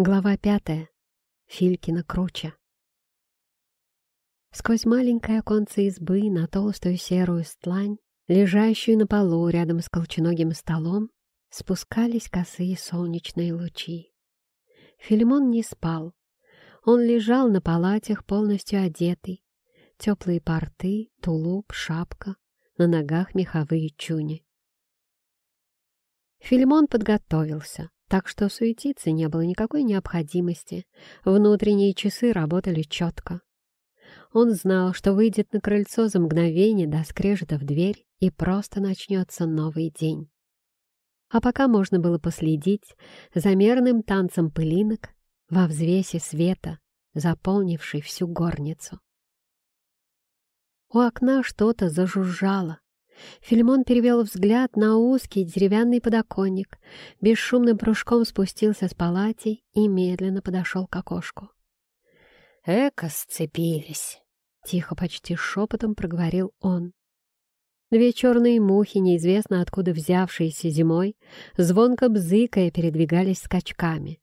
Глава пятая. Филькина круче. Сквозь маленькое оконце избы на толстую серую стлань, лежащую на полу рядом с колченогим столом, спускались косые солнечные лучи. Филимон не спал. Он лежал на палатях полностью одетый. Теплые порты, тулуп, шапка, на ногах меховые чуни. Филимон подготовился, так что суетиться не было никакой необходимости. Внутренние часы работали четко. Он знал, что выйдет на крыльцо за мгновение до скрежета в дверь, и просто начнется новый день. А пока можно было последить за мерным танцем пылинок во взвесе света, заполнившей всю горницу. У окна что-то зажужжало. Филимон перевел взгляд на узкий деревянный подоконник, бесшумным прыжком спустился с палати и медленно подошел к окошку. «Эко сцепились!» — тихо, почти шепотом проговорил он. Две черные мухи, неизвестно откуда взявшиеся зимой, звонко бзыкая передвигались скачками.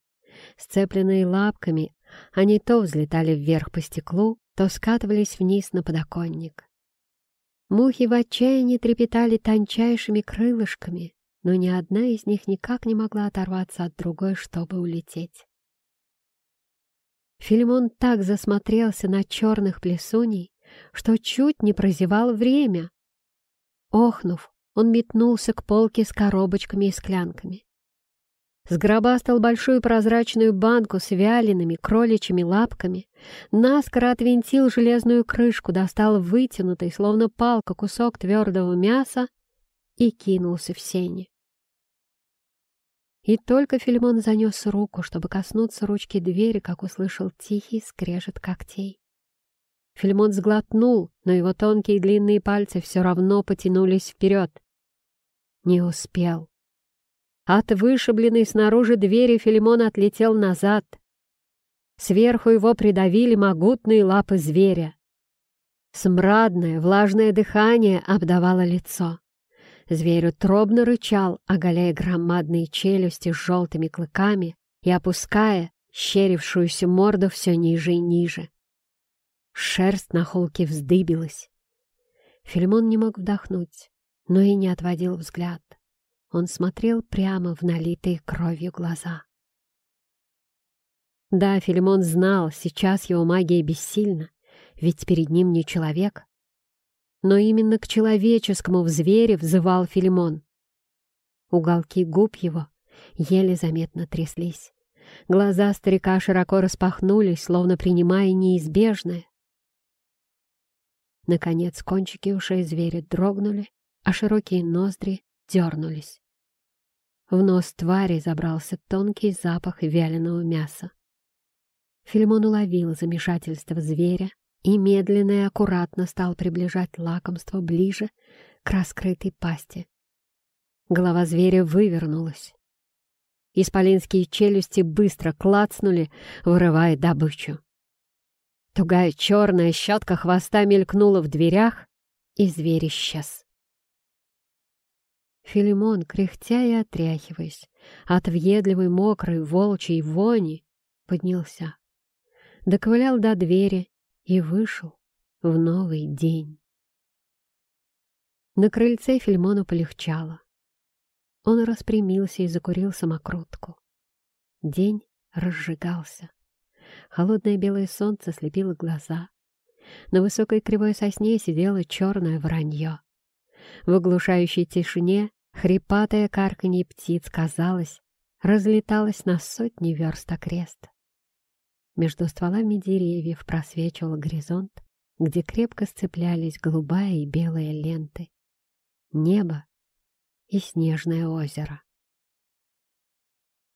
Сцепленные лапками, они то взлетали вверх по стеклу, то скатывались вниз на подоконник. Мухи в отчаянии трепетали тончайшими крылышками, но ни одна из них никак не могла оторваться от другой, чтобы улететь. Филимон так засмотрелся на черных плесуней, что чуть не прозевал время. Охнув, он метнулся к полке с коробочками и склянками. Сгробастал большую прозрачную банку с вялеными кроличьими лапками, наскоро отвинтил железную крышку, достал вытянутый, словно палка, кусок твердого мяса и кинулся в сени. И только Филимон занес руку, чтобы коснуться ручки двери, как услышал тихий скрежет когтей. Филимон сглотнул, но его тонкие длинные пальцы все равно потянулись вперед. Не успел. От вышибленной снаружи двери Филимон отлетел назад. Сверху его придавили могутные лапы зверя. Смрадное, влажное дыхание обдавало лицо. Зверь утробно рычал, оголяя громадные челюсти с желтыми клыками и опуская щерившуюся морду все ниже и ниже. Шерсть на холке вздыбилась. Филимон не мог вдохнуть, но и не отводил взгляд. Он смотрел прямо в налитые кровью глаза. Да, Филимон знал, сейчас его магия бессильна, ведь перед ним не человек, но именно к человеческому в звере взывал Филимон. Уголки губ его еле заметно тряслись. Глаза старика широко распахнулись, словно принимая неизбежное. Наконец кончики ушей зверя дрогнули, а широкие ноздри дернулись. В нос твари забрался тонкий запах вяленого мяса. Филимон уловил замешательство зверя и медленно и аккуратно стал приближать лакомство ближе к раскрытой пасти. Голова зверя вывернулась. Исполинские челюсти быстро клацнули, вырывая добычу. Тугая черная щетка хвоста мелькнула в дверях, и зверь исчез. Филимон, кряхтя и отряхиваясь от въедливой мокрой волчьей вони, поднялся. Доковылял до двери и вышел в новый день. На крыльце Фильмону полегчало. Он распрямился и закурил самокрутку. День разжигался. Холодное белое солнце слепило глаза. На высокой кривой сосне сидело черное вранье. В оглушающей тишине хрипатое карканье птиц, казалось, разлеталось на сотни верст окрест. Между стволами деревьев просвечивал горизонт, где крепко сцеплялись голубая и белая ленты. Небо и снежное озеро.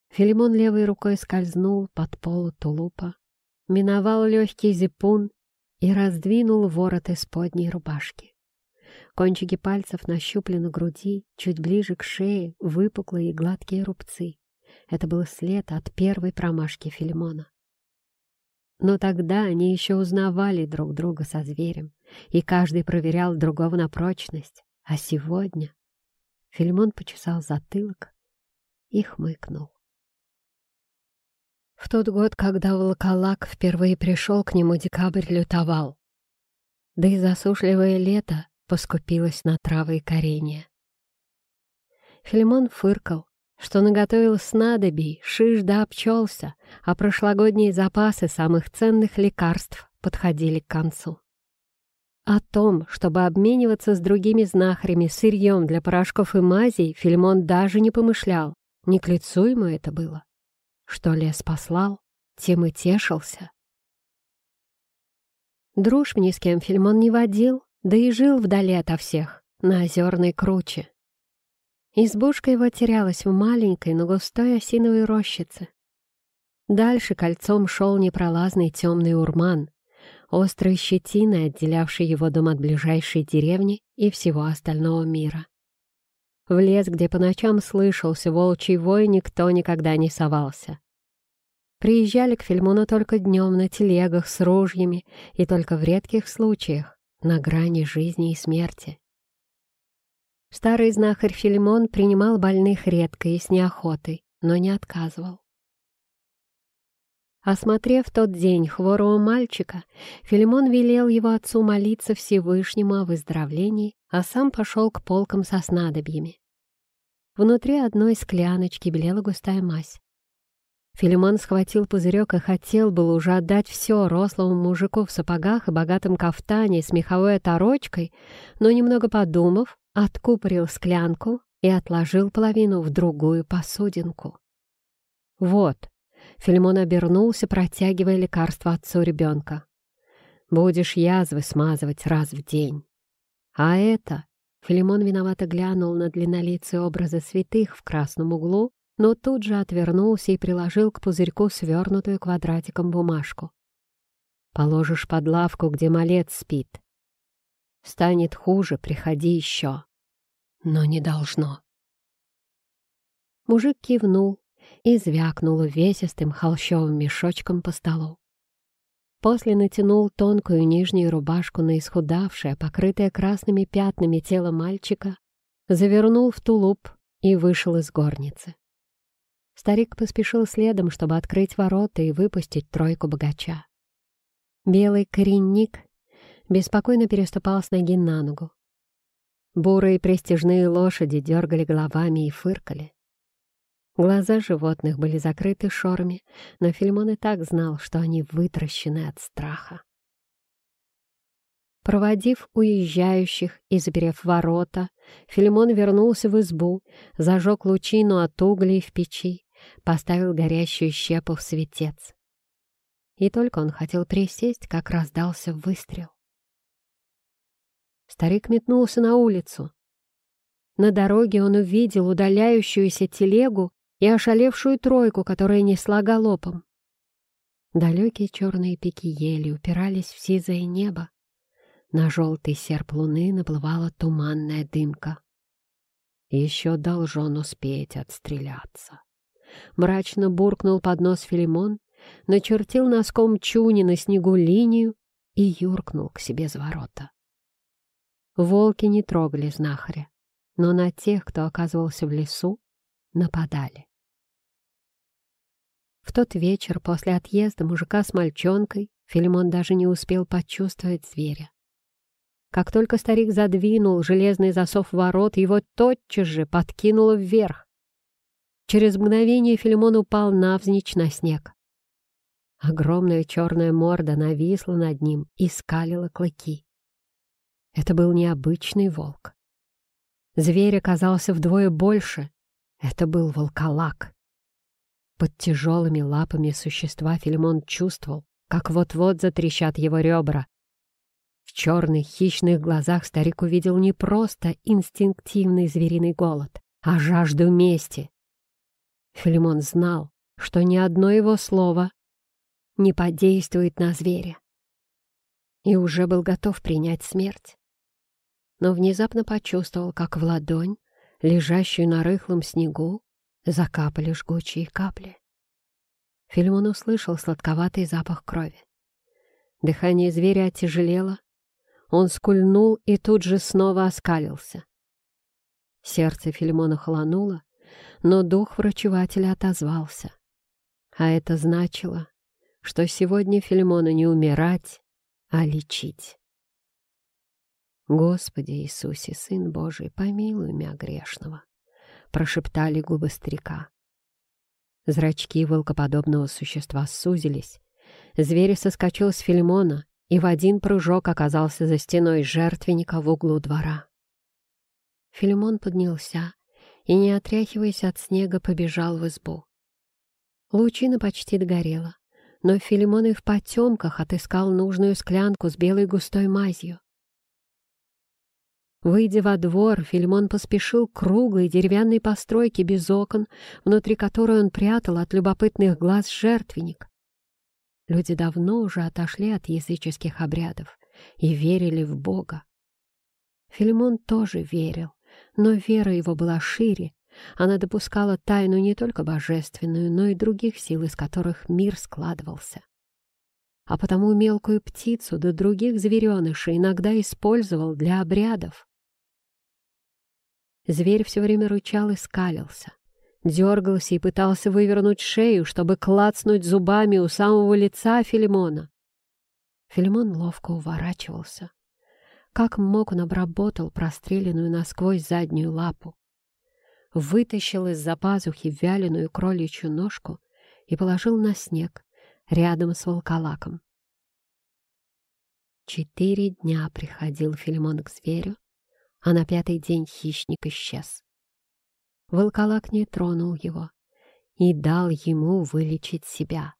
Филимон левой рукой скользнул под полу тулупа, миновал легкий зипун и раздвинул ворот исподней рубашки. Кончики пальцев нащупали на груди, чуть ближе к шее, выпуклые и гладкие рубцы. Это был след от первой промашки Филимона. Но тогда они еще узнавали друг друга со зверем, и каждый проверял другого на прочность. А сегодня Фильмон почесал затылок и хмыкнул. В тот год, когда Волколак впервые пришел к нему, декабрь лютовал. Да и засушливое лето поскупилось на травы и коренья. Филимон фыркал, что наготовил снадобий, шиш да обчелся, а прошлогодние запасы самых ценных лекарств подходили к концу. О том, чтобы обмениваться с другими знахарями сырьем для порошков и мазей, Филимон даже не помышлял. Не к лицу ему это было. Что лес послал, тем и тешился. Дружб ни с кем Фильмон не водил, да и жил вдали ото всех, на озерной круче. Избушка его терялась в маленькой, но густой осиновой рощице. Дальше кольцом шел непролазный темный урман, острой щетиной отделявший его дом от ближайшей деревни и всего остального мира. В лес, где по ночам слышался волчий вой, никто никогда не совался. Приезжали к Фильмону только днем на телегах с ружьями и только в редких случаях на грани жизни и смерти. Старый знахарь Фильмон принимал больных редко и с неохотой, но не отказывал. Осмотрев тот день хворого мальчика, Филимон велел его отцу молиться Всевышнему о выздоровлении, а сам пошел к полкам со снадобьями. Внутри одной скляночки белела густая мазь. Филимон схватил пузырек и хотел было уже отдать все рослому мужику в сапогах и богатом кафтане с меховой оторочкой, но, немного подумав, откупорил склянку и отложил половину в другую посудинку. «Вот», — Филимон обернулся, протягивая лекарство отцу ребенка. «Будешь язвы смазывать раз в день. А это Филимон виновато глянул на длиннолицые образы святых в красном углу, но тут же отвернулся и приложил к пузырьку свернутую квадратиком бумажку. «Положишь под лавку, где малец спит. Станет хуже, приходи еще. Но не должно». Мужик кивнул и звякнул увесистым холщовым мешочком по столу. После натянул тонкую нижнюю рубашку на исхудавшее, покрытое красными пятнами тело мальчика, завернул в тулуп и вышел из горницы. Старик поспешил следом, чтобы открыть ворота и выпустить тройку богача. Белый коренник беспокойно переступал с ноги на ногу. Бурые престижные лошади дергали головами и фыркали. Глаза животных были закрыты шорами, но Фильмон и так знал, что они вытращены от страха. Проводив уезжающих и заперев ворота, Фильмон вернулся в избу, зажег лучину от углей в печи, поставил горящую щепу в светец. И только он хотел присесть, как раздался выстрел. Старик метнулся на улицу. На дороге он увидел удаляющуюся телегу и ошалевшую тройку, которая несла галопом. Далекие черные пики ели упирались в сизое небо. На желтый серп луны наплывала туманная дымка. Еще должен успеть отстреляться. Мрачно буркнул под нос Филимон, начертил носком чуни на снегу линию и юркнул к себе за ворота. Волки не трогали знахаря, но на тех, кто оказывался в лесу, нападали. В тот вечер после отъезда мужика с мальчонкой Филимон даже не успел почувствовать зверя. Как только старик задвинул железный засов ворот, его тотчас же подкинуло вверх. Через мгновение Филимон упал навзничь на снег. Огромная черная морда нависла над ним и скалила клыки. Это был необычный волк. Зверь оказался вдвое больше. Это был волколак. Под тяжелыми лапами существа Филимон чувствовал, как вот-вот затрещат его ребра. В черных хищных глазах старик увидел не просто инстинктивный звериный голод, а жажду мести. Филимон знал, что ни одно его слово не подействует на зверя. И уже был готов принять смерть. Но внезапно почувствовал, как в ладонь, лежащую на рыхлом снегу, закапали жгучие капли. Филимон услышал сладковатый запах крови. Дыхание зверя оттяжелело, он скульнул и тут же снова оскалился. Сердце Филимона холонуло, но дух врачевателя отозвался. А это значило, что сегодня Филимону не умирать, а лечить. «Господи Иисусе, Сын Божий, помилуй меня грешного!» — прошептали губы старика. Зрачки волкоподобного существа сузились. Зверь соскочил с Филимона и в один прыжок оказался за стеной жертвенника в углу двора. Филимон поднялся и, не отряхиваясь от снега, побежал в избу. Лучина почти догорела, но Филимон и в потемках отыскал нужную склянку с белой густой мазью. Выйдя во двор, Филимон поспешил к круглой деревянной постройке без окон, внутри которой он прятал от любопытных глаз жертвенник. Люди давно уже отошли от языческих обрядов и верили в Бога. Филимон тоже верил, но вера его была шире, она допускала тайну не только божественную, но и других сил, из которых мир складывался. А потому мелкую птицу до да других зверенышей иногда использовал для обрядов. Зверь все время рычал и скалился, дергался и пытался вывернуть шею, чтобы клацнуть зубами у самого лица Филимона. Филимон ловко уворачивался. Как мог, он обработал простреленную насквозь заднюю лапу, вытащил из-за пазухи вяленую кроличью ножку и положил на снег рядом с волколаком. Четыре дня приходил Филимон к зверю, а на пятый день хищник исчез. Волколак не тронул его и дал ему вылечить себя.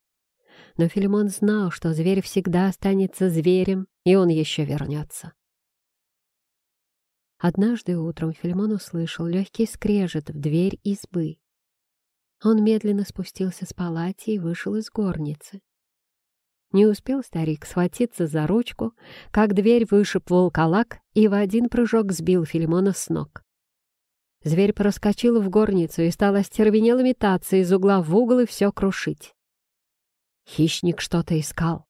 Но Филимон знал, что зверь всегда останется зверем, и он еще вернется. Однажды утром Филимон услышал легкий скрежет в дверь избы. Он медленно спустился с палати и вышел из горницы. Не успел старик схватиться за ручку, как дверь вышиб волколак и в один прыжок сбил Филимона с ног. Зверь проскочил в горницу и стал остервенело метаться из угла в угол и все крушить. Хищник что-то искал.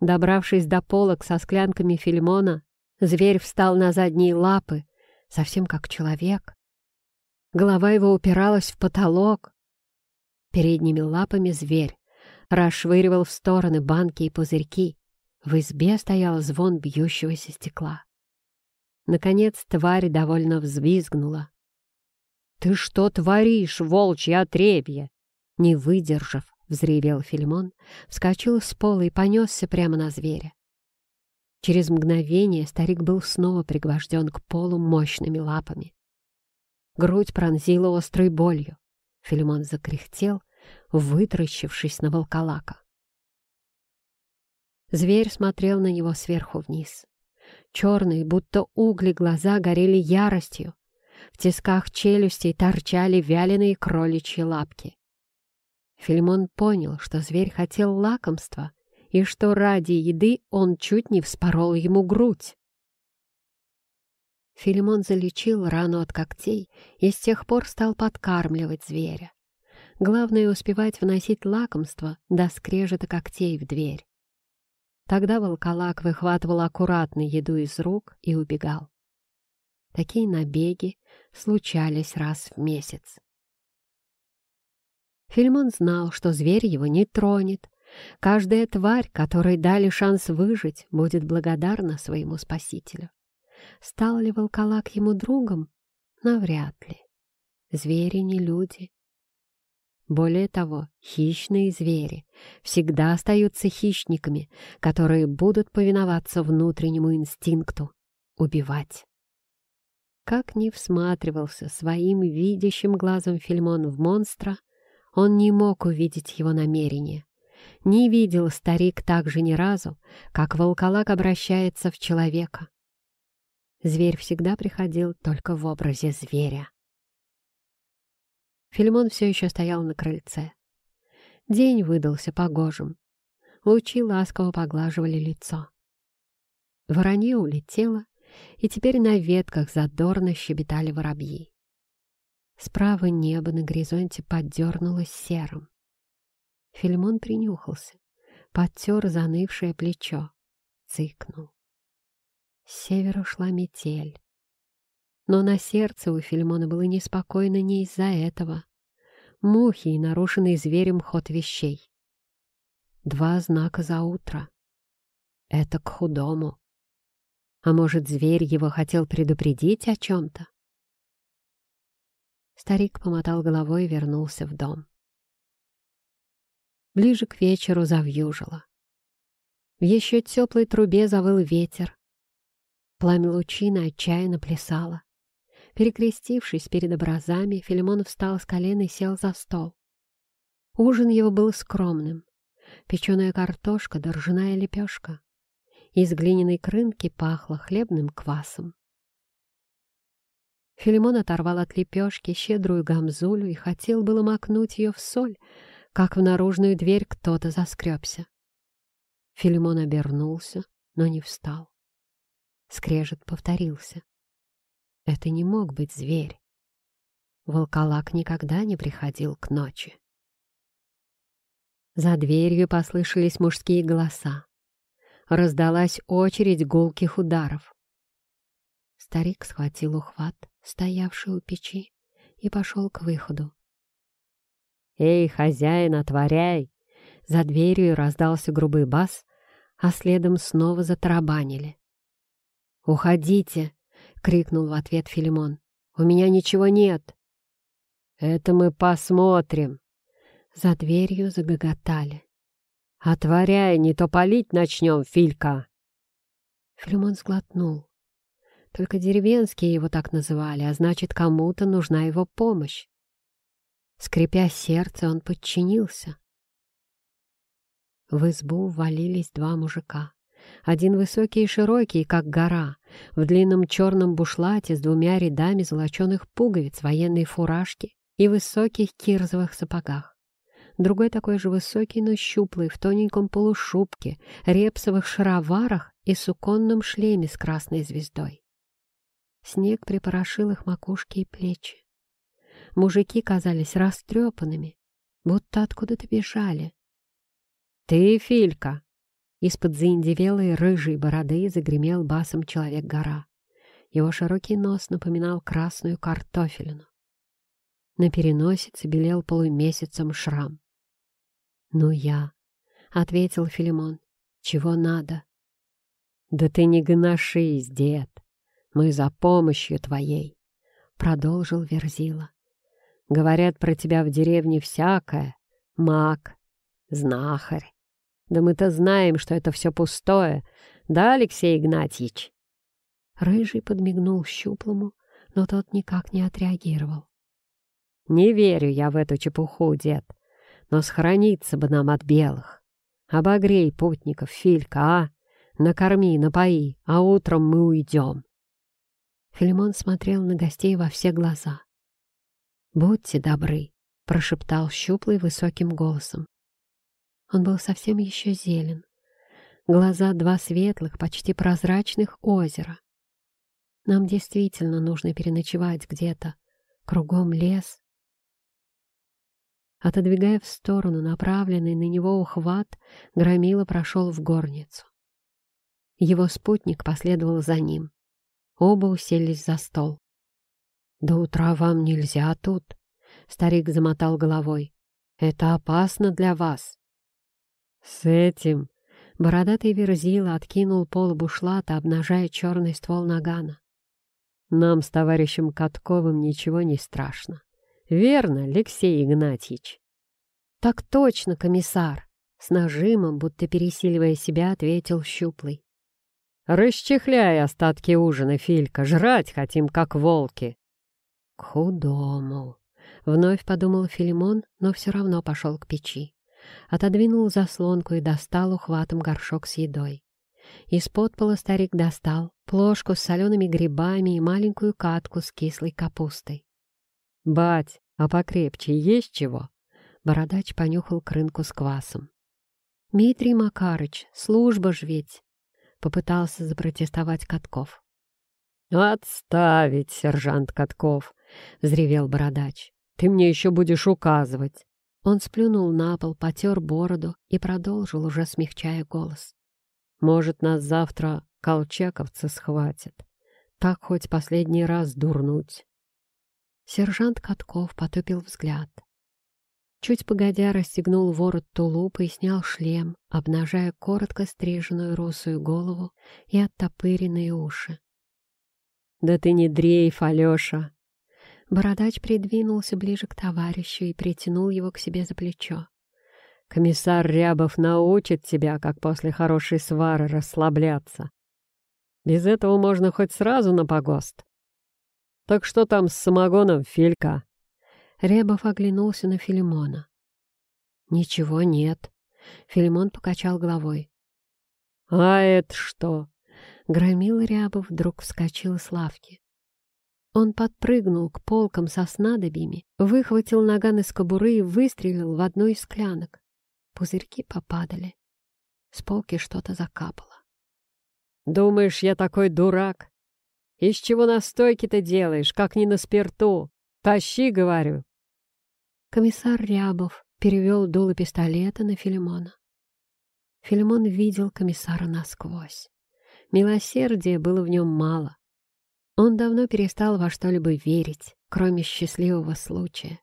Добравшись до полок со склянками Филимона, зверь встал на задние лапы, совсем как человек. Голова его упиралась в потолок. Передними лапами зверь расшвыривал в стороны банки и пузырьки. В избе стоял звон бьющегося стекла. Наконец тварь довольно взвизгнула. «Ты что творишь, волчье отребье?» Не выдержав, взревел Филимон, вскочил с пола и понесся прямо на зверя. Через мгновение старик был снова пригвожден к полу мощными лапами. Грудь пронзила острой болью. Филимон закряхтел вытращившись на волколака. Зверь смотрел на него сверху вниз. Черные, будто угли, глаза горели яростью. В тисках челюстей торчали вяленые кроличьи лапки. Фильмон понял, что зверь хотел лакомства, и что ради еды он чуть не вспорол ему грудь. Филимон залечил рану от когтей и с тех пор стал подкармливать зверя. Главное — успевать вносить лакомство до скрежета когтей в дверь. Тогда волколак выхватывал аккуратно еду из рук и убегал. Такие набеги случались раз в месяц. Фильмон знал, что зверь его не тронет. Каждая тварь, которой дали шанс выжить, будет благодарна своему спасителю. Стал ли волколак ему другом? Навряд ли. Звери не люди. Более того, хищные звери всегда остаются хищниками, которые будут повиноваться внутреннему инстинкту — убивать. Как ни всматривался своим видящим глазом Фильмон в монстра, он не мог увидеть его намерения. Не видел старик так же ни разу, как волколак обращается в человека. Зверь всегда приходил только в образе зверя. Филимон все еще стоял на крыльце. День выдался погожим. Лучи ласково поглаживали лицо. Воронье улетело, и теперь на ветках задорно щебетали воробьи. Справа небо на горизонте поддернулось серым. Филимон принюхался, подтер занывшее плечо, цыкнул. С севера шла метель. Но на сердце у Филимона было неспокойно не из-за этого. мухи и нарушенный зверем ход вещей. Два знака за утро. Это к худому. А может, зверь его хотел предупредить о чем-то? Старик помотал головой и вернулся в дом. Ближе к вечеру завьюжило. В еще теплой трубе завыл ветер. Пламя лучины отчаянно плясало. Перекрестившись перед образами, Филимон встал с колена и сел за стол. Ужин его был скромным. Печеная картошка да ржаная лепешка. Из глиняной крынки пахло хлебным квасом. Филимон оторвал от лепешки щедрую гамзулю и хотел было макнуть ее в соль, как в наружную дверь кто-то заскребся. Филимон обернулся, но не встал. Скрежет повторился. Это не мог быть зверь. Волколак никогда не приходил к ночи. За дверью послышались мужские голоса. Раздалась очередь гулких ударов. Старик схватил ухват, стоявший у печи, и пошел к выходу. «Эй, хозяин, отворяй!» За дверью раздался грубый бас, а следом снова затарабанили. «Уходите!» — крикнул в ответ Филимон. «У меня ничего нет!» «Это мы посмотрим!» За дверью загоготали. «Отворяй, не то палить начнем, Филька!» Филимон сглотнул. Только деревенские его так называли, а значит, кому-то нужна его помощь. Скрипя сердце, он подчинился. В избу ввалились два мужика. Один высокий и широкий, как гора, в длинном черном бушлате с двумя рядами золоченых пуговиц, военной фуражки и высоких кирзовых сапогах. Другой такой же высокий, но щуплый, в тоненьком полушубке, репсовых шароварах и суконном шлеме с красной звездой. Снег припорошил их макушки и плечи. Мужики казались растрепанными, будто откуда-то бежали. «Ты, Филька!» Из-под заиндевелой рыжей бороды загремел басом человек-гора. Его широкий нос напоминал красную картофелину. На переносице белел полумесяцем шрам. «Ну я», — ответил Филимон, — «чего надо?» «Да ты не гоношись, дед, мы за помощью твоей», — продолжил Верзила. «Говорят про тебя в деревне всякое, маг, знахарь. Да мы-то знаем, что это все пустое, да, Алексей Игнатьич?» Рыжий подмигнул щуплому, но тот никак не отреагировал. «Не верю я в эту чепуху, дед, но схорониться бы нам от белых. Обогрей путников, Филька, а? Накорми, напои, а утром мы уйдем». Филимон смотрел на гостей во все глаза. «Будьте добры», — прошептал щуплый высоким голосом. Он был совсем еще зелен. Глаза два светлых, почти прозрачных озера. Нам действительно нужно переночевать где-то. Кругом лес. Отодвигая в сторону направленный на него ухват, Громила прошел в горницу. Его спутник последовал за ним. Оба уселись за стол. «До утра вам нельзя тут», — старик замотал головой. «Это опасно для вас». «С этим...» Бородатый верзила откинул пол бушлата, обнажая черный ствол нагана. «Нам с товарищем Катковым ничего не страшно. Верно, Алексей Игнатьич?» «Так точно, комиссар!» С нажимом, будто пересиливая себя, ответил Щуплый. «Расчехляй остатки ужина, Филька, жрать хотим, как волки!» «К худому!» — вновь подумал Филимон, но все равно пошел к печи отодвинул заслонку и достал ухватом горшок с едой. Из-под пола старик достал плошку с солеными грибами и маленькую катку с кислой капустой. «Бать, а покрепче есть чего?» Бородач понюхал крынку с квасом. «Митрий Макарыч, служба ж ведь!» — попытался запротестовать Катков. «Отставить, сержант Катков!» — взревел Бородач. «Ты мне еще будешь указывать!» Он сплюнул на пол, потер бороду и продолжил, уже смягчая голос. «Может, нас завтра колчаковцы схватят. Так хоть последний раз дурнуть». Сержант Катков потупил взгляд. Чуть погодя расстегнул ворот тулупа и снял шлем, обнажая коротко стриженную русую голову и оттопыренные уши. «Да ты не дрейф, Алеша!» Бородач придвинулся ближе к товарищу и притянул его к себе за плечо. «Комиссар Рябов научит тебя, как после хорошей свары расслабляться. Без этого можно хоть сразу на погост. Так что там с самогоном, Филька?» Рябов оглянулся на Филимона. «Ничего нет». Филимон покачал головой. «А это что?» Громил Рябов вдруг вскочил с лавки. Он подпрыгнул к полкам со снадобьями, выхватил наган из кобуры и выстрелил в одну из склянок. Пузырьки попадали. С полки что-то закапало. «Думаешь, я такой дурак? Из чего настойки-то делаешь, как не на спирту? Тащи, говорю!» Комиссар Рябов перевел дуло пистолета на Филимона. Филимон видел комиссара насквозь. Милосердия было в нем мало. Он давно перестал во что-либо верить, кроме счастливого случая.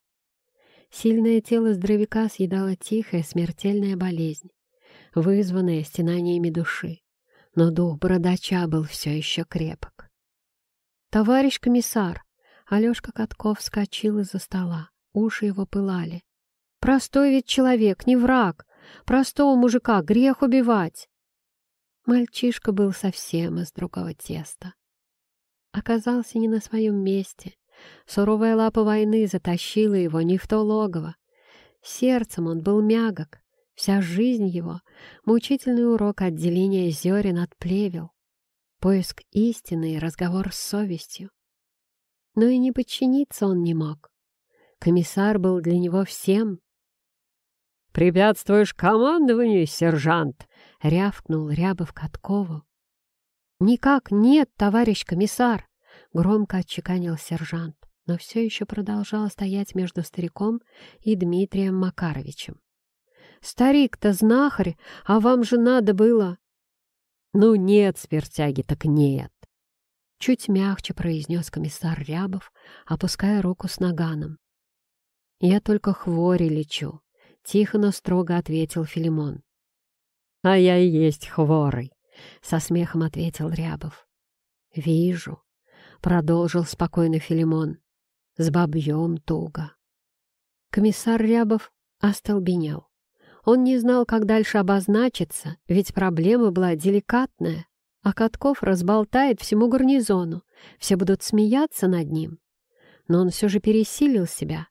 Сильное тело здоровяка съедала тихая смертельная болезнь, вызванная стенаниями души, но дух бородача был все еще крепок. «Товарищ комиссар!» Алешка Катков вскочил из-за стола, уши его пылали. «Простой ведь человек, не враг! Простого мужика грех убивать!» Мальчишка был совсем из другого теста. Оказался не на своем месте. Суровая лапа войны затащила его не в то логово. Сердцем он был мягок. Вся жизнь его — мучительный урок отделения зерен от плевел. Поиск истины и разговор с совестью. Но и не подчиниться он не мог. Комиссар был для него всем, «Препятствуешь командованию, сержант!» — рявкнул Рябов Каткову. «Никак нет, товарищ комиссар!» — громко отчеканил сержант, но все еще продолжал стоять между стариком и Дмитрием Макаровичем. «Старик-то знахарь, а вам же надо было...» «Ну нет, спиртяги, так нет!» Чуть мягче произнес комиссар Рябов, опуская руку с наганом. «Я только хвори лечу, Тихо, но строго ответил Филимон. «А я и есть хворый», — со смехом ответил Рябов. «Вижу», — продолжил спокойно Филимон. «С бабьем туго». Комиссар Рябов остолбенел. Он не знал, как дальше обозначиться, ведь проблема была деликатная, а Катков разболтает всему гарнизону, все будут смеяться над ним. Но он все же пересилил себя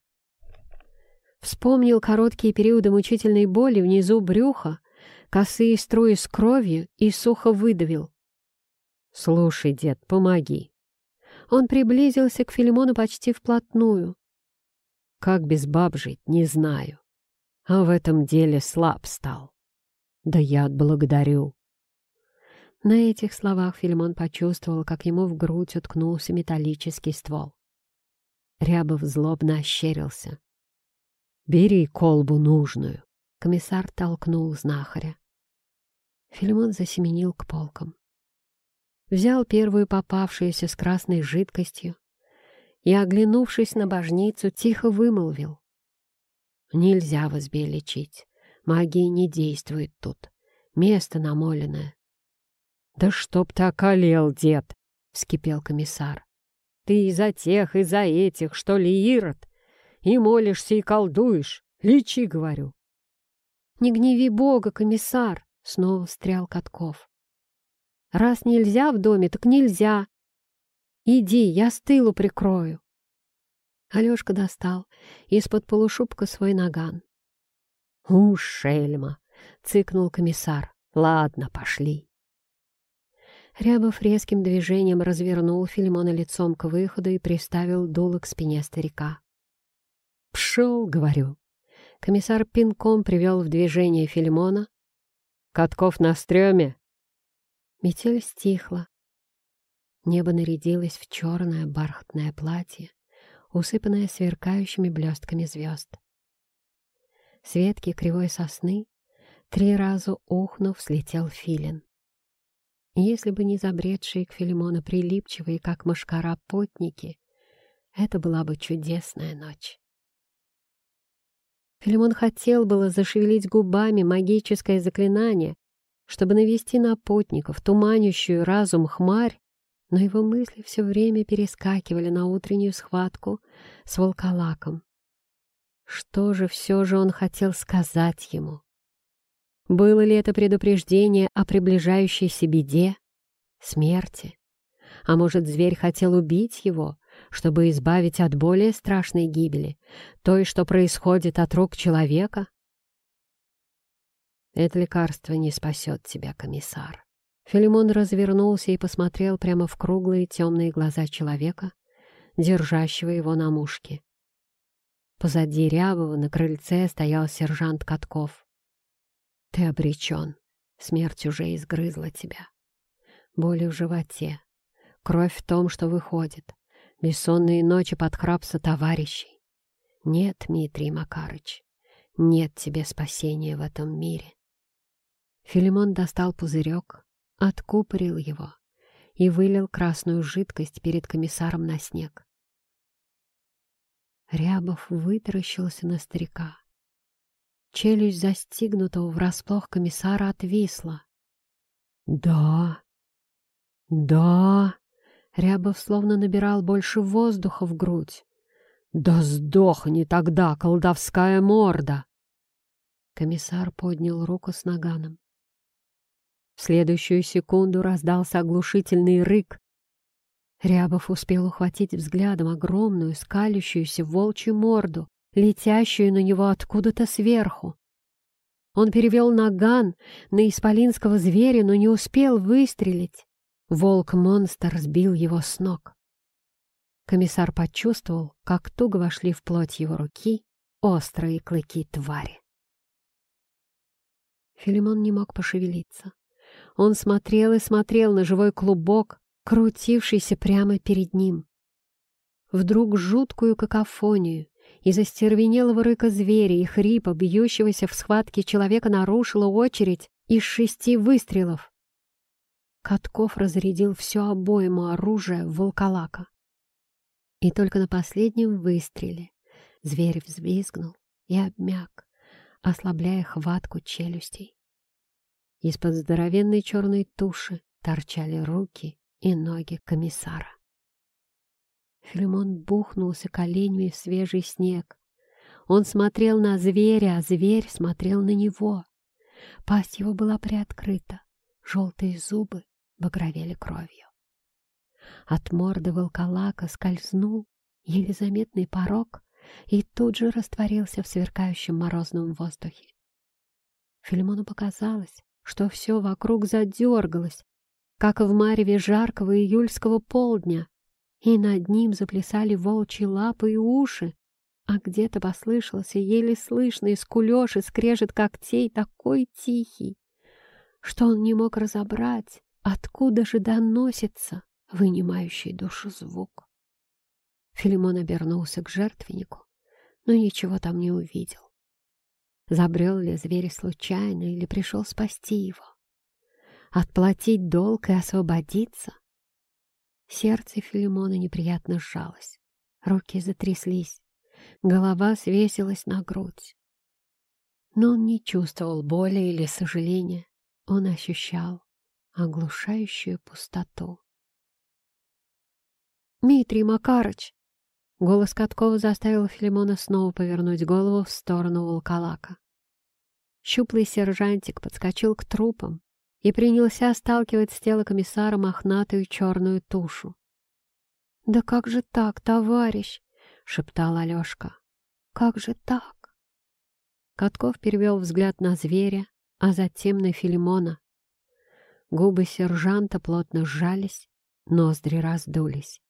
Вспомнил короткие периоды мучительной боли внизу брюха, косые струи с кровью и сухо выдавил. «Слушай, дед, помоги». Он приблизился к Филимону почти вплотную. «Как без баб жить, не знаю. А в этом деле слаб стал. Да я отблагодарю». На этих словах Филимон почувствовал, как ему в грудь уткнулся металлический ствол. Рябов злобно ощерился. Бери колбу нужную. Комиссар толкнул знахаря. Филимон засеменил к полкам. Взял первую попавшуюся с красной жидкостью и, оглянувшись на божницу, тихо вымолвил. «Нельзя в избе лечить. Магия не действует тут. Место намоленное». «Да чтоб ты околел, дед!» — вскипел комиссар. «Ты из-за тех, из-за этих, что ли, Ирод? И молишься, и колдуешь. Лечи, говорю. Не гневи Бога, комиссар, снова встрял Катков. Раз нельзя в доме, так нельзя. Иди, я с тылу прикрою. Алешка достал из-под полушубка свой наган. «У, шельма!» — цыкнул комиссар. «Ладно, пошли». Рябов резким движением развернул Филимона лицом к выходу и приставил дуло к спине старика. «Пшел, — говорю». Комиссар пинком привел в движение Филимона. «Катков на стреме!» Метель стихла. Небо нарядилось в черное бархатное платье, усыпанное сверкающими блестками звезд. С ветки кривой сосны, три раза ухнув, слетел филин. Если бы не забредшие к Филимону прилипчивые, как мошкара, потники, это была бы чудесная ночь. Филимон хотел было зашевелить губами магическое заклинание, чтобы навести на путников туманящую разум хмарь, но его мысли все время перескакивали на утреннюю схватку с волколаком. Что же все же он хотел сказать ему? Было ли это предупреждение о приближающейся беде, смерти? А может, зверь хотел убить его, чтобы избавить от более страшной гибели, той, что происходит от рук человека? Это лекарство не спасет тебя, комиссар. Филимон развернулся и посмотрел прямо в круглые темные глаза человека, держащего его на мушке. Позади Рябова на крыльце стоял сержант Катков. «Ты обречен. Смерть уже изгрызла тебя. Боли в животе, кровь в том, что выходит, бессонные ночи под храпса товарищей. Нет, Дмитрий Макарыч, нет тебе спасения в этом мире. Филимон достал пузырек, откупорил его и вылил красную жидкость перед комиссаром на снег. Рябов вытаращился на старика. Челюсть застигнутого врасплох комиссара отвисла. «Да, да!» Рябов словно набирал больше воздуха в грудь. «Да сдохни тогда, колдовская морда!» Комиссар поднял руку с наганом. В следующую секунду раздался оглушительный рык. Рябов успел ухватить взглядом огромную, скалящуюся волчью морду, летящую на него откуда-то сверху. Он перевел наган на исполинского зверя, но не успел выстрелить. Волк-монстр сбил его с ног. Комиссар почувствовал, как туго вошли в плоть его руки острые клыки твари. Филимон не мог пошевелиться. Он смотрел и смотрел на живой клубок, крутившийся прямо перед ним. Вдруг жуткую какофонию из остервенелого рыка зверя и хрипа, бьющегося в схватке человека, нарушила очередь из шести выстрелов. Катков разрядил все обойму оружия волколака. И только на последнем выстреле зверь взвизгнул и обмяк, ослабляя хватку челюстей. Из-под здоровенной черной туши торчали руки и ноги комиссара. Филимон бухнулся коленями в свежий снег. Он смотрел на зверя, а зверь смотрел на него. Пасть его была приоткрыта, желтые зубы багровели кровью. От морды волколака скользнул еле заметный порог и тут же растворился в сверкающем морозном воздухе. Филимону показалось, что все вокруг задергалось, как в мареве жаркого июльского полдня, и над ним заплясали волчьи лапы и уши, а где-то послышался еле слышный скулеж и скрежет когтей такой тихий, что он не мог разобрать, откуда же доносится вынимающий душу звук. Филимон обернулся к жертвеннику, но ничего там не увидел. Забрел ли зверь случайно или пришел спасти его? Отплатить долг и освободиться? Сердце Филимона неприятно сжалось. Руки затряслись. Голова свесилась на грудь. Но он не чувствовал боли или сожаления. Он ощущал оглушающую пустоту. «Дмитрий Макарыч!» Голос Каткова заставил Филимона снова повернуть голову в сторону волколака. Щуплый сержантик подскочил к трупам и принялся сталкивать с тела комиссара мохнатую черную тушу. «Да как же так, товарищ?» — шептал Алешка. «Как же так?» Катков перевел взгляд на зверя, а затем на Филимона. Губы сержанта плотно сжались, ноздри раздулись.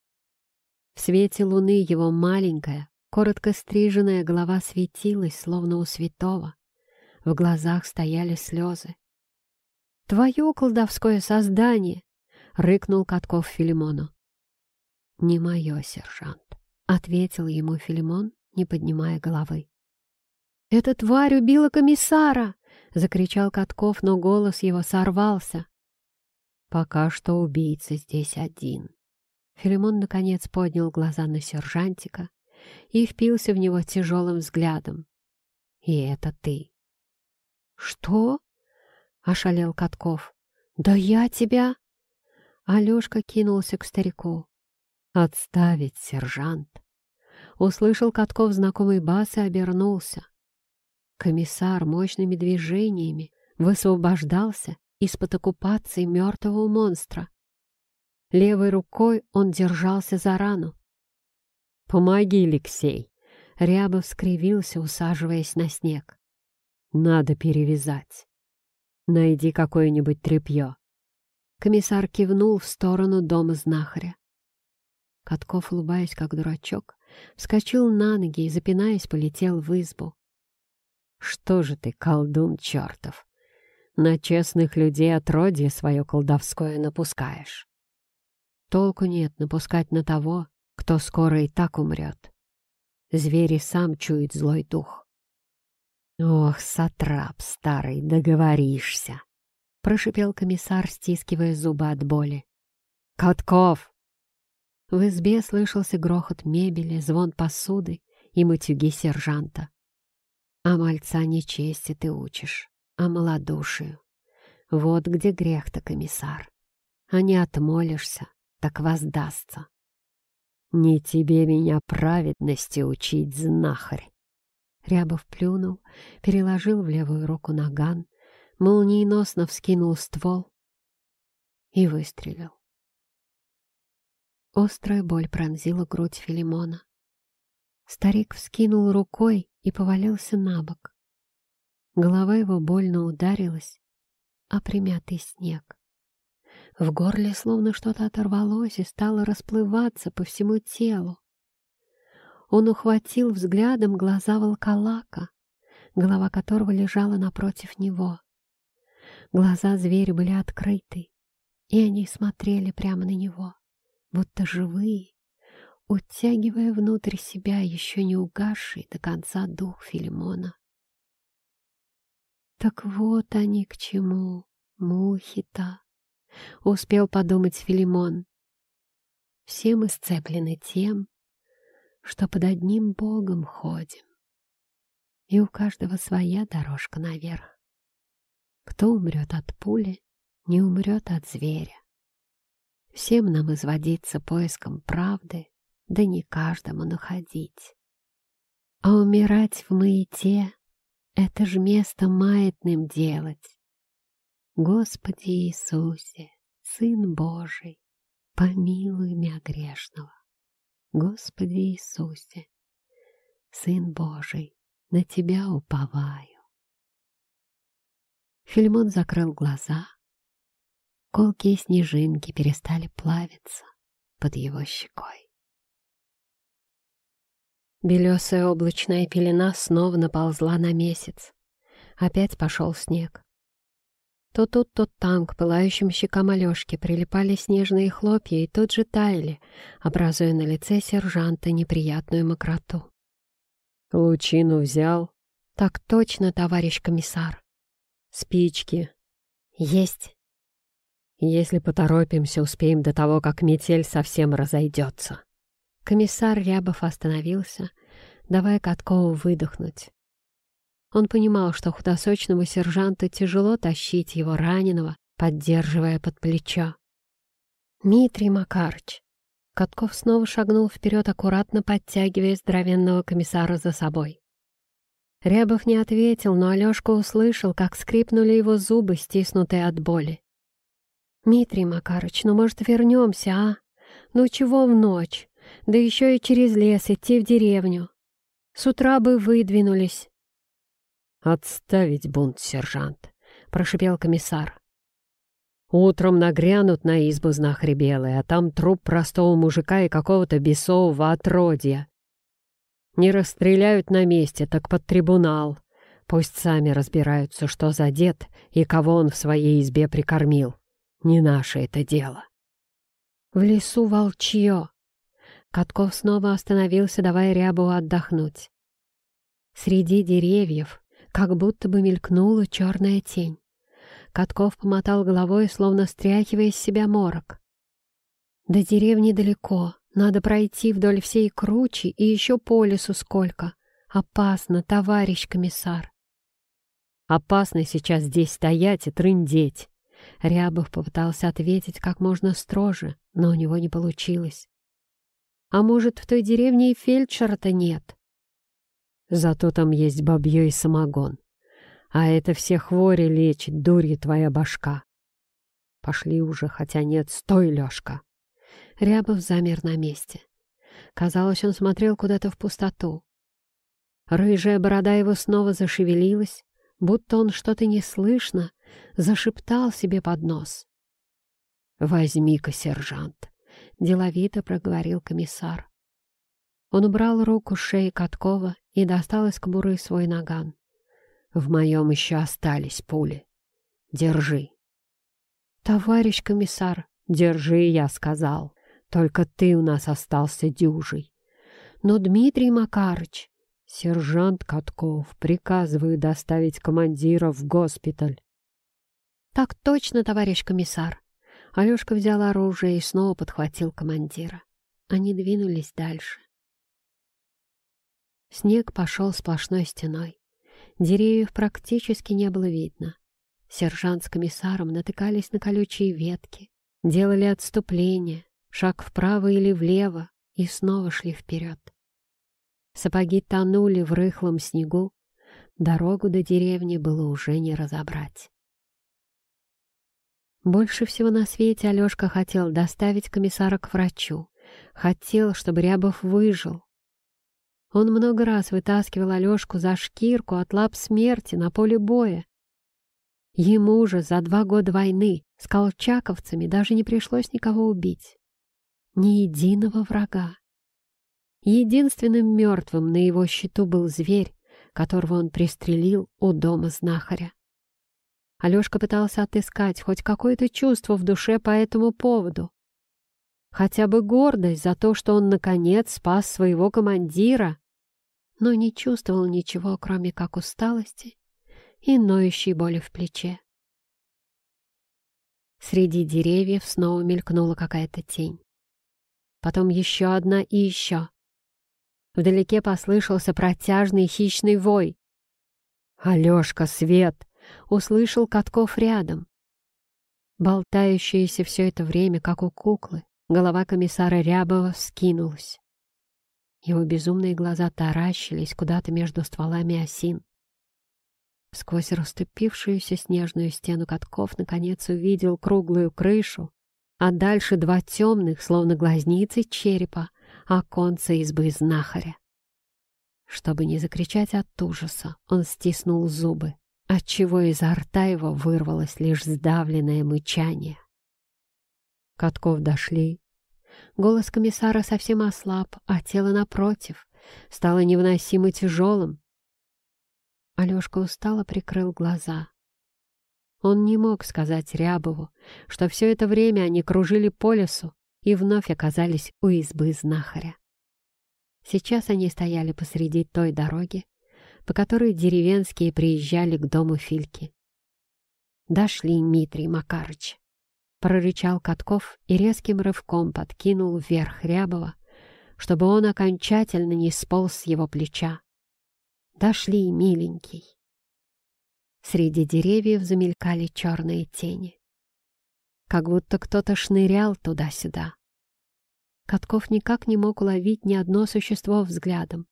В свете луны его маленькая, коротко стриженная голова светилась, словно у святого. В глазах стояли слезы. «Твое колдовское создание!» — рыкнул Катков Филимону. «Не мое, сержант», — ответил ему Филимон, не поднимая головы. «Эта тварь убила комиссара!» — закричал Катков, но голос его сорвался. «Пока что убийца здесь один», Филимон, наконец, поднял глаза на сержантика и впился в него тяжелым взглядом. И это ты. «Что?» — ошалел Катков. «Да я тебя...» Алешка кинулся к старику. «Отставить, сержант!» Услышал Катков знакомый бас и обернулся. Комиссар мощными движениями высвобождался из-под оккупации мертвого монстра. Левой рукой он держался за рану. «Помоги, Алексей!» Рябов скривился, усаживаясь на снег. «Надо перевязать. Найди какое-нибудь тряпье». Комиссар кивнул в сторону дома знахаря. Катков, улыбаясь как дурачок, вскочил на ноги и, запинаясь, полетел в избу. «Что же ты, колдун чертов, на честных людей отродье свое колдовское напускаешь?» «Толку нет напускать на того, кто скоро и так умрет. Звери сам чует злой дух». «Ох, сатрап старый, договоришься!» — прошипел комиссар, стискивая зубы от боли. «Катков!» В избе слышался грохот мебели, звон посуды и матюги сержанта. А мальца не чести ты учишь, а малодушию. Вот где грех-то, комиссар. А не отмолишься, так воздастся. Не тебе меня праведности учить, знахарь. Рябов плюнул, переложил в левую руку наган, молниеносно вскинул ствол и выстрелил. Острая боль пронзила грудь Филимона. Старик вскинул рукой и повалился на бок. Голова его больно ударилась, а примятый снег. В горле словно что-то оторвалось и стало расплываться по всему телу. Он ухватил взглядом глаза волколака, голова которого лежала напротив него. Глаза зверя были открыты, и они смотрели прямо на него будто живые, утягивая внутрь себя еще не угасший до конца дух Филимона. Так вот они к чему, мухи-то, успел подумать Филимон. Все мы сцеплены тем, что под одним Богом ходим, и у каждого своя дорожка наверх. Кто умрет от пули, не умрет от зверя. Всем нам изводиться поиском правды, да не каждому находить. А умирать в маяте — это ж место маятным делать. Господи Иисусе, Сын Божий, помилуй меня грешного. Господи Иисусе, Сын Божий, на Тебя уповаю. Фильмон закрыл глаза, Колкие снежинки перестали плавиться под его щекой. Белесая облачная пелена снова наползла на месяц. Опять пошел снег. То тут, то там к пылающим щекам Алешки прилипали снежные хлопья и тут же таяли, образуя на лице сержанта неприятную мокроту. «Лучину взял?» «Так точно, товарищ комиссар». «Спички?» «Есть». Если поторопимся, успеем до того, как метель совсем разойдется. Комиссар Рябов остановился, давая Каткову выдохнуть. Он понимал, что худосочному сержанту тяжело тащить его раненого, поддерживая под плечо. «Дмитрий Макарыч!» Катков снова шагнул вперед, аккуратно подтягивая здоровенного комиссара за собой. Рябов не ответил, но Алешка услышал, как скрипнули его зубы, стиснутые от боли. «Дмитрий Макарыч, ну, может, вернемся, а? Ну, чего в ночь? Да еще и через лес идти в деревню. С утра бы выдвинулись». «Отставить бунт, сержант», — прошипел комиссар. «Утром нагрянут на избу знахари белые, а там труп простого мужика и какого-то бесового отродья. Не расстреляют на месте, так под трибунал. Пусть сами разбираются, что за дед и кого он в своей избе прикормил». Не наше это дело. В лесу волчье. Катков снова остановился, давая рябу отдохнуть. Среди деревьев как будто бы мелькнула черная тень. Катков помотал головой, словно стряхивая из себя морок. До деревни далеко, надо пройти вдоль всей кручи и еще по лесу сколько, «Опасно, товарищ комиссар!» «Опасно сейчас здесь стоять и трындеть!» Рябов попытался ответить как можно строже, но у него не получилось. «А может, в той деревне и фельдшера-то нет?» «Зато там есть бабье и самогон. А это все хвори лечит, дурья твоя башка. Пошли уже, хотя нет, стой, Лёшка!» Рябов замер на месте. Казалось, он смотрел куда-то в пустоту. Рыжая борода его снова зашевелилась, будто он что-то неслышно зашептал себе под нос. «Возьми-ка, сержант!» — деловито проговорил комиссар. Он убрал руку с шеи Каткова и достал из кобуры свой наган. «В моем еще остались пули. Держи!» «Товарищ комиссар!» «Держи, я сказал. Только ты у нас остался дюжий. Но Дмитрий Макарыч...» «Сержант Катков, приказываю доставить командира в госпиталь». «Так точно, товарищ комиссар!» Алешка взял оружие и снова подхватил командира. Они двинулись дальше. Снег пошел сплошной стеной. Деревьев практически не было видно. Сержант с комиссаром натыкались на колючие ветки, делали отступление, шаг вправо или влево и снова шли вперед. Сапоги тонули в рыхлом снегу, дорогу до деревни было уже не разобрать. Больше всего на свете Алешка хотел доставить комиссара к врачу. Хотел, чтобы Рябов выжил. Он много раз вытаскивал Алешку за шкирку от лап смерти на поле боя. Ему же за два года войны с колчаковцами даже не пришлось никого убить. Ни единого врага. Единственным мертвым на его счету был зверь, которого он пристрелил у дома знахаря. Алешка пытался отыскать хоть какое-то чувство в душе по этому поводу. Хотя бы гордость за то, что он, наконец, спас своего командира, но не чувствовал ничего, кроме как усталости и ноющей боли в плече. Среди деревьев снова мелькнула какая-то тень. Потом еще одна и еще. Вдалеке послышался протяжный хищный вой. «Алешка, свет!» Услышал Катков рядом. Болтающаяся все это время, как у куклы, голова комиссара Рябова скинулась. Его безумные глаза таращились куда-то между стволами осин. Сквозь расступившуюся снежную стену катков наконец увидел круглую крышу, а дальше два темных, словно глазницы черепа, оконца избы знахаря. Чтобы не закричать от ужаса, он стиснул зубы отчего изо рта его вырвалось лишь сдавленное мычание. Катков дошли. Голос комиссара совсем ослаб, а тело напротив стало невыносимо тяжелым. Алешка устало прикрыл глаза. Он не мог сказать Рябову, что все это время они кружили по лесу и вновь оказались у избы знахаря. Сейчас они стояли посреди той дороги, по которой деревенские приезжали к дому Фильки. «Дошли, Дмитрий Макарыч!» — прорычал Катков и резким рывком подкинул вверх Рябова, чтобы он окончательно не сполз с его плеча. «Дошли, миленький!» Среди деревьев замелькали черные тени. Как будто кто-то шнырял туда-сюда. Катков никак не мог уловить ни одно существо взглядом.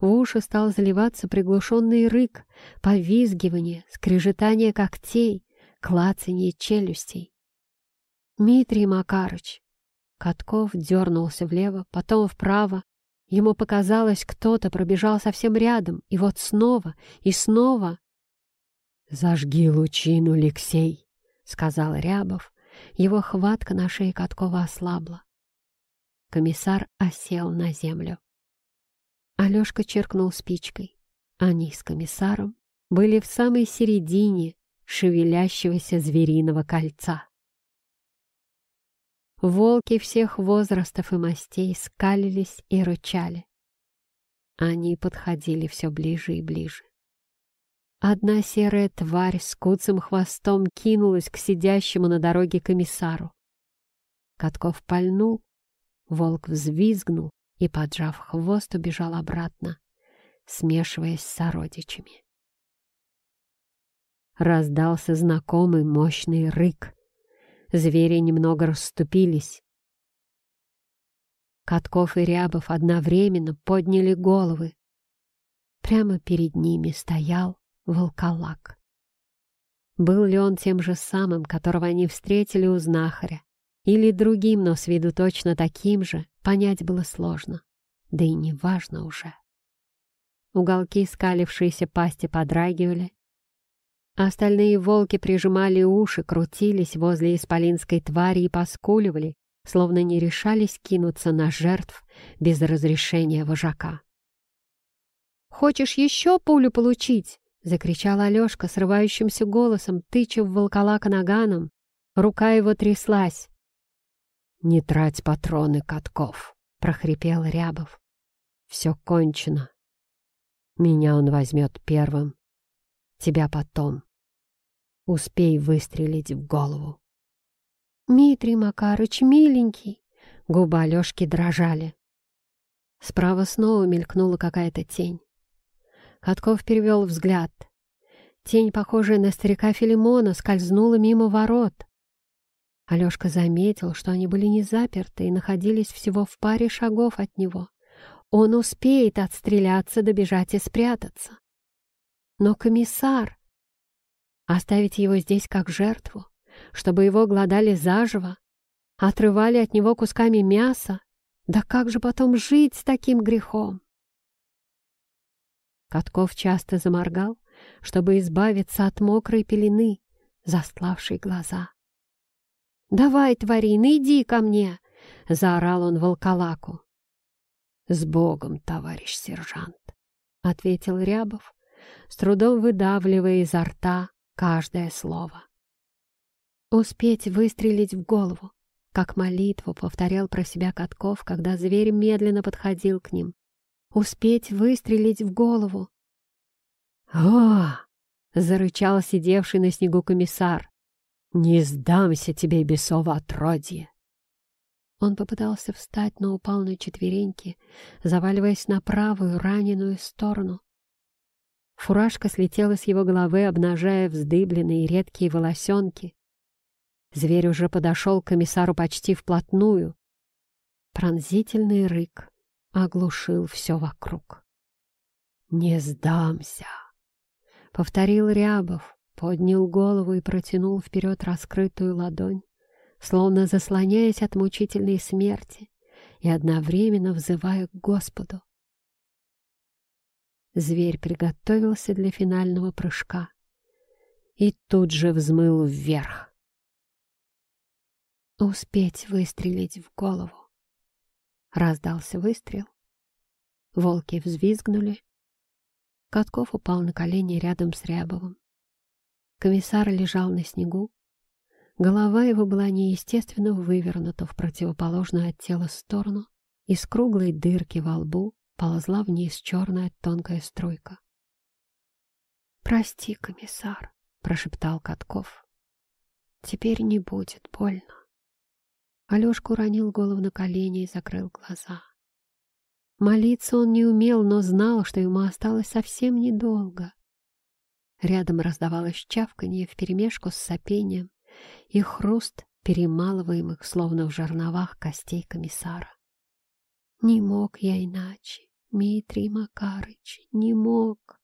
В уши стал заливаться приглушенный рык, повизгивание, скрежетание когтей, клацанье челюстей. «Дмитрий Макарыч!» Катков дернулся влево, потом вправо. Ему показалось, кто-то пробежал совсем рядом, и вот снова, и снова. «Зажги лучину, Алексей!» — сказал Рябов. Его хватка на шее Каткова ослабла. Комиссар осел на землю. Алешка черкнул спичкой. Они с комиссаром были в самой середине шевелящегося звериного кольца. Волки всех возрастов и мастей скалились и рычали. Они подходили все ближе и ближе. Одна серая тварь с куцым хвостом кинулась к сидящему на дороге комиссару. Катков пальнул, волк взвизгнул, и, поджав хвост, убежал обратно, смешиваясь с сородичами. Раздался знакомый мощный рык. Звери немного расступились. Катков и Рябов одновременно подняли головы. Прямо перед ними стоял волколак. Был ли он тем же самым, которого они встретили у знахаря, или другим, но с виду точно таким же, понять было сложно. Да и не важно уже. Уголки скалившиеся пасти подрагивали, а остальные волки прижимали уши, крутились возле исполинской твари и поскуливали, словно не решались кинуться на жертв без разрешения вожака. «Хочешь еще пулю получить?» — закричал Алешка срывающимся голосом, тыча в волколака наганом. Рука его тряслась. «Не трать патроны, Катков!» — прохрипел Рябов. «Все кончено. Меня он возьмет первым, тебя потом. Успей выстрелить в голову». «Митрий Макарыч, миленький!» Губы Алешки дрожали. Справа снова мелькнула какая-то тень. Катков перевел взгляд. Тень, похожая на старика Филимона, скользнула мимо ворот. Алешка заметил, что они были не заперты и находились всего в паре шагов от него. Он успеет отстреляться, добежать и спрятаться. Но комиссар... Оставить его здесь как жертву, чтобы его гладали заживо, отрывали от него кусками мяса, да как же потом жить с таким грехом? Катков часто заморгал, чтобы избавиться от мокрой пелены, застлавшей глаза. «Давай, тварин, иди ко мне!» — заорал он волколаку. «С Богом, товарищ сержант!» — ответил Рябов, с трудом выдавливая изо рта каждое слово. Успеть выстрелить в голову, как молитву повторял про себя Катков, когда зверь медленно подходил к ним, успеть выстрелить в голову. «О!» — зарычал сидевший на снегу комиссар. «Не сдамся тебе, бесово отродье!» Он попытался встать, но упал на четвереньки, заваливаясь на правую раненую сторону. Фуражка слетела с его головы, обнажая вздыбленные редкие волосенки. Зверь уже подошел к комиссару почти вплотную. Пронзительный рык оглушил все вокруг. «Не сдамся!» — повторил Рябов, поднял голову и протянул вперед раскрытую ладонь, словно заслоняясь от мучительной смерти и одновременно взывая к Господу. Зверь приготовился для финального прыжка и тут же взмыл вверх. Успеть выстрелить в голову. Раздался выстрел. Волки взвизгнули. Катков упал на колени рядом с Рябовым. Комиссар лежал на снегу. Голова его была неестественно вывернута в противоположную от тела сторону. Из круглой дырки во лбу ползла вниз черная тонкая струйка. «Прости, комиссар», — прошептал Катков. «Теперь не будет больно». Алешка уронил голову на колени и закрыл глаза. Молиться он не умел, но знал, что ему осталось совсем недолго. Рядом раздавалось чавканье вперемешку с сопением и хруст перемалываемых, словно в жерновах, костей комиссара. Не мог я иначе, Дмитрий Макарыч, не мог.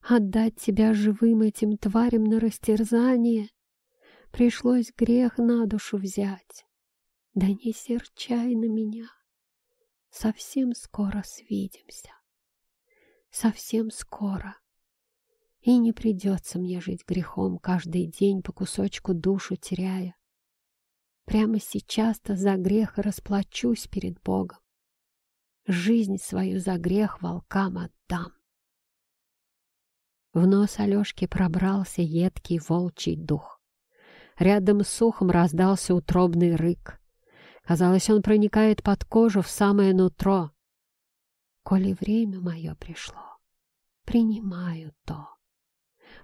Отдать тебя живым этим тварям на растерзание пришлось грех на душу взять. Да не серчай на меня. Совсем скоро свидимся. Совсем скоро. И не придется мне жить грехом, каждый день по кусочку душу теряя. Прямо сейчас-то за грех расплачусь перед Богом. Жизнь свою за грех волкам отдам. В нос Алешки пробрался едкий волчий дух. Рядом с ухом раздался утробный рык. Казалось, он проникает под кожу в самое нутро. «Коли время мое пришло, принимаю то», —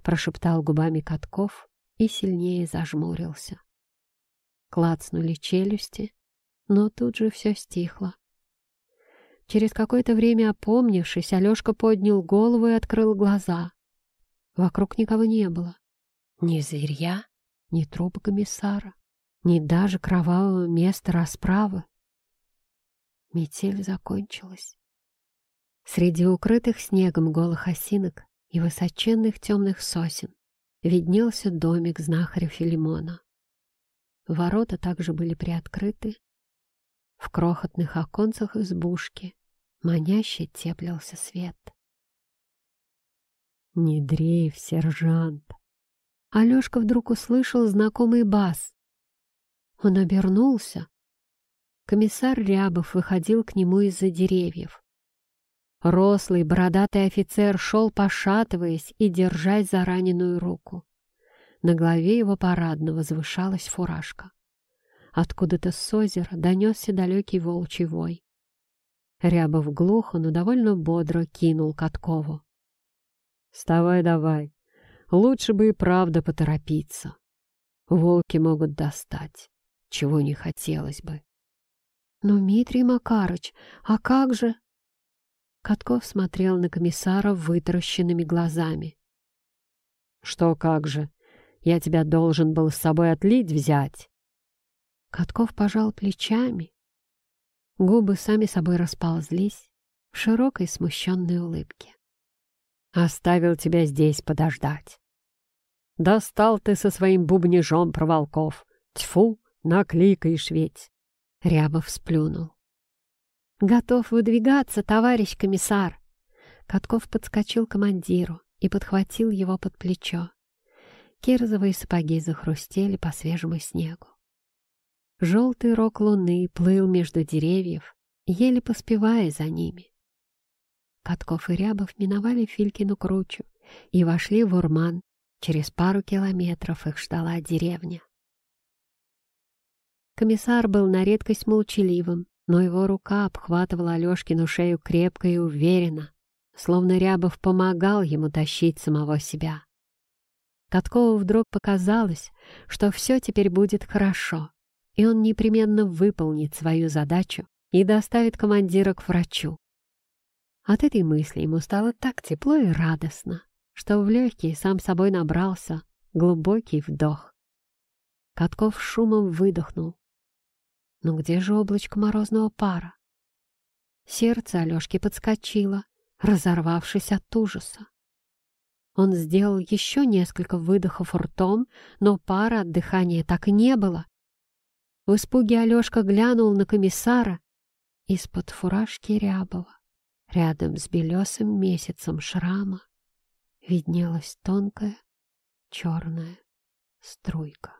прошептал губами Катков и сильнее зажмурился. Клацнули челюсти, но тут же все стихло. Через какое-то время опомнившись, Алешка поднял голову и открыл глаза. Вокруг никого не было. Ни зверья, ни трупа комиссара, ни даже кровавого места расправы. Метель закончилась. Среди укрытых снегом голых осинок и высоченных темных сосен виднелся домик знахаря Филимона. Ворота также были приоткрыты. В крохотных оконцах избушки маняще теплился свет. «Не дрейф, сержант!» Алешка вдруг услышал знакомый бас. Он обернулся. Комиссар Рябов выходил к нему из-за деревьев. Рослый, бородатый офицер шел, пошатываясь и держась за раненую руку. На голове его парадно возвышалась фуражка. Откуда-то с озера донесся далекий волчий вой. Рябов глухо, но довольно бодро кинул Каткову. «Вставай давай. Лучше бы и правда поторопиться. Волки могут достать, чего не хотелось бы». «Ну, Дмитрий Макарыч, а как же?» Катков смотрел на комиссара вытаращенными глазами. «Что как же? Я тебя должен был с собой отлить взять». Катков пожал плечами. Губы сами собой расползлись в широкой смущенной улыбке. «Оставил тебя здесь подождать. Достал ты со своим бубнижом про волков. Тьфу, накликаешь ведь!» Рябов сплюнул. «Готов выдвигаться, товарищ комиссар!» Катков подскочил к командиру и подхватил его под плечо. Кирзовые сапоги захрустели по свежему снегу. Желтый рог луны плыл между деревьев, еле поспевая за ними. Катков и Рябов миновали Филькину кручу и вошли в Урман. Через пару километров их ждала деревня. Комиссар был на редкость молчаливым, но его рука обхватывала Алешкину шею крепко и уверенно, словно Рябов помогал ему тащить самого себя. Каткову вдруг показалось, что все теперь будет хорошо, и он непременно выполнит свою задачу и доставит командира к врачу. От этой мысли ему стало так тепло и радостно, что в легкие сам собой набрался глубокий вдох. Катков шумом выдохнул, но где же облачко морозного пара? Сердце Алешки подскочило, разорвавшись от ужаса. Он сделал еще несколько выдохов ртом, но пара от дыхания так и не было. В испуге Алешка глянул на комиссара из-под фуражки Рябова. Рядом с белесым месяцем шрама виднелась тонкая черная струйка.